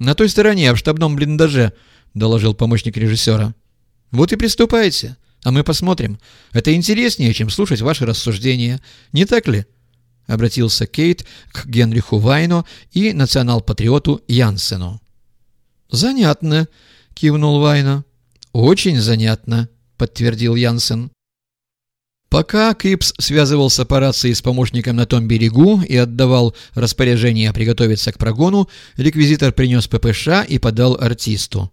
«На той стороне, в штабном блиндаже», — доложил помощник режиссера. «Вот и приступайте, а мы посмотрим. Это интереснее, чем слушать ваши рассуждения. Не так ли?» — обратился Кейт к Генриху Вайну и национал-патриоту Янсену. «Занятно», — кивнул Вайно. «Очень занятно», — подтвердил Янсен. Пока Кипс связывался по рации с помощником на том берегу и отдавал распоряжение приготовиться к прогону, реквизитор принес ППШ и подал артисту.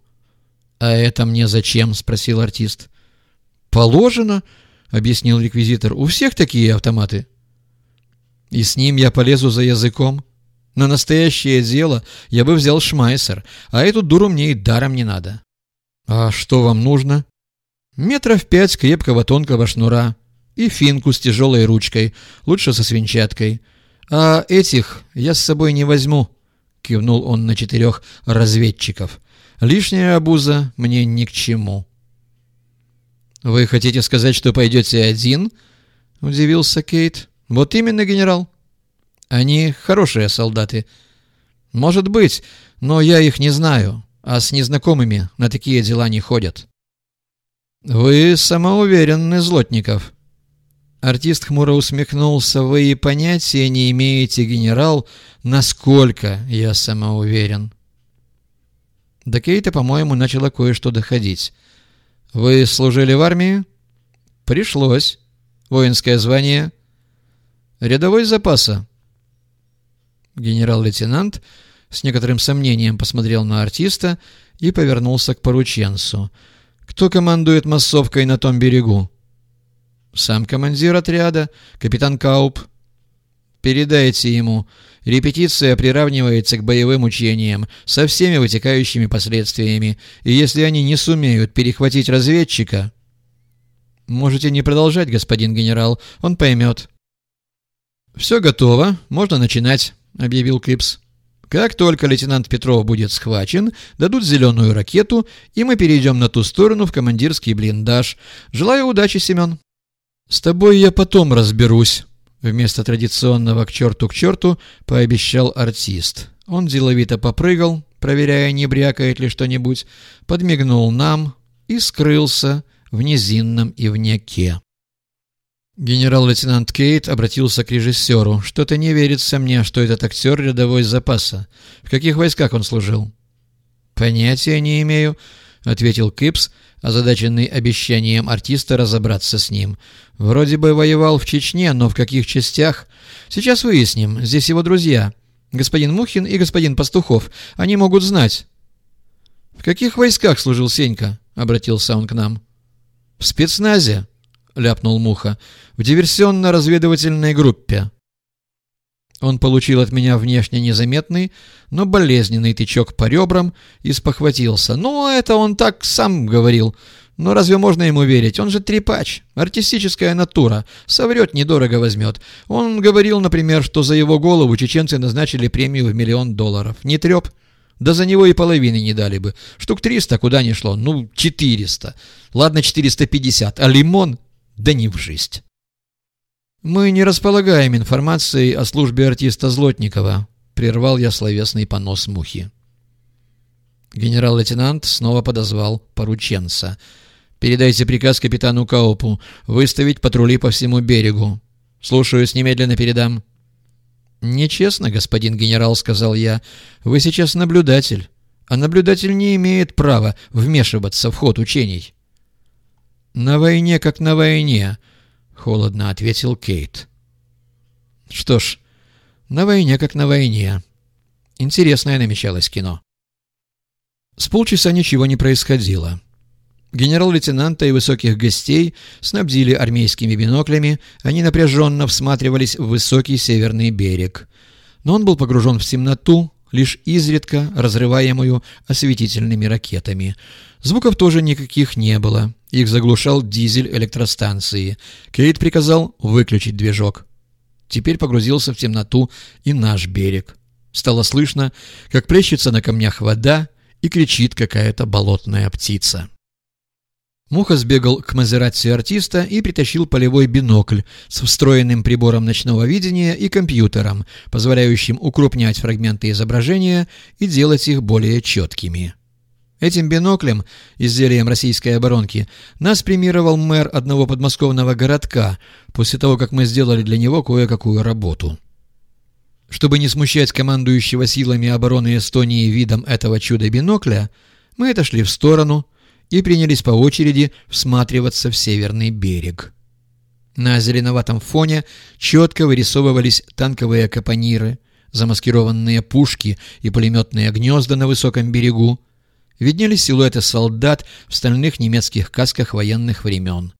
«А это мне зачем?» — спросил артист. «Положено», — объяснил реквизитор. «У всех такие автоматы». «И с ним я полезу за языком. На настоящее дело я бы взял шмайсер, а эту дуру мне и даром не надо». «А что вам нужно?» «Метров пять крепкого тонкого шнура» и финку с тяжелой ручкой, лучше со свинчаткой. А этих я с собой не возьму, кивнул он на четырех разведчиков. Лишняя обуза мне ни к чему. Вы хотите сказать, что пойдете один? Удивился Кейт. Вот именно, генерал. Они хорошие солдаты. Может быть, но я их не знаю, а с незнакомыми на такие дела не ходят. Вы самоуверенный, Злотников, Артист хмуро усмехнулся. «Вы и понятия не имеете, генерал, насколько я самоуверен». До Кейта, по-моему, начало кое-что доходить. «Вы служили в армии?» «Пришлось. Воинское звание?» «Рядовой запаса». Генерал-лейтенант с некоторым сомнением посмотрел на артиста и повернулся к порученцу. «Кто командует массовкой на том берегу?» Сам командир отряда, капитан Кауп. Передайте ему. Репетиция приравнивается к боевым учениям со всеми вытекающими последствиями, и если они не сумеют перехватить разведчика... Можете не продолжать, господин генерал, он поймет. «Все готово, можно начинать», — объявил Клипс. «Как только лейтенант Петров будет схвачен, дадут зеленую ракету, и мы перейдем на ту сторону в командирский блиндаж. Желаю удачи, Семен». «С тобой я потом разберусь», — вместо традиционного «к черту, к черту» пообещал артист. Он деловито попрыгал, проверяя, не брякает ли что-нибудь, подмигнул нам и скрылся в низинном ивняке. Генерал-лейтенант Кейт обратился к режиссеру. «Что-то не верится мне, что этот актер рядовой запаса. В каких войсках он служил?» «Понятия не имею», — ответил Кипс, озадаченный обещанием артиста разобраться с ним. «Вроде бы воевал в Чечне, но в каких частях? Сейчас выясним. Здесь его друзья. Господин Мухин и господин Пастухов. Они могут знать». «В каких войсках служил Сенька?» — обратился он к нам. «В спецназе», — ляпнул Муха. «В диверсионно-разведывательной группе». Он получил от меня внешне незаметный, но болезненный тычок по ребрам и спохватился. «Ну, это он так сам говорил. Но разве можно ему верить? Он же трепач, артистическая натура, соврет, недорого возьмет. Он говорил, например, что за его голову чеченцы назначили премию в миллион долларов. Не треп? Да за него и половины не дали бы. Штук триста куда ни шло. Ну, четыреста. Ладно, четыреста пятьдесят. А лимон? Да не в жизнь». «Мы не располагаем информацией о службе артиста Злотникова», — прервал я словесный понос мухи. Генерал-лейтенант снова подозвал порученца. «Передайте приказ капитану Каупу выставить патрули по всему берегу. Слушаюсь, немедленно передам». «Нечестно, господин генерал», — сказал я. «Вы сейчас наблюдатель, а наблюдатель не имеет права вмешиваться в ход учений». «На войне как на войне», холодно ответил Кейт. Что ж, на войне как на войне. Интересное намечалось кино. С полчаса ничего не происходило. Генерал-лейтенанта и высоких гостей снабдили армейскими биноклями, они напряженно всматривались в высокий северный берег. Но он был погружен в темноту, лишь изредка разрываемую осветительными ракетами. Звуков тоже никаких не было. Их заглушал дизель электростанции. Кейт приказал выключить движок. Теперь погрузился в темноту и наш берег. Стало слышно, как плещется на камнях вода и кричит какая-то болотная птица. Муха сбегал к Мазерати артиста и притащил полевой бинокль с встроенным прибором ночного видения и компьютером, позволяющим укрупнять фрагменты изображения и делать их более четкими. Этим биноклем, изделием российской оборонки, нас премировал мэр одного подмосковного городка после того, как мы сделали для него кое-какую работу. Чтобы не смущать командующего силами обороны Эстонии видом этого чуда-бинокля, мы отошли в сторону – и принялись по очереди всматриваться в северный берег. На зеленоватом фоне четко вырисовывались танковые капониры, замаскированные пушки и пулеметные гнезда на высоком берегу. Виднелись силуэты солдат в стальных немецких касках военных времен.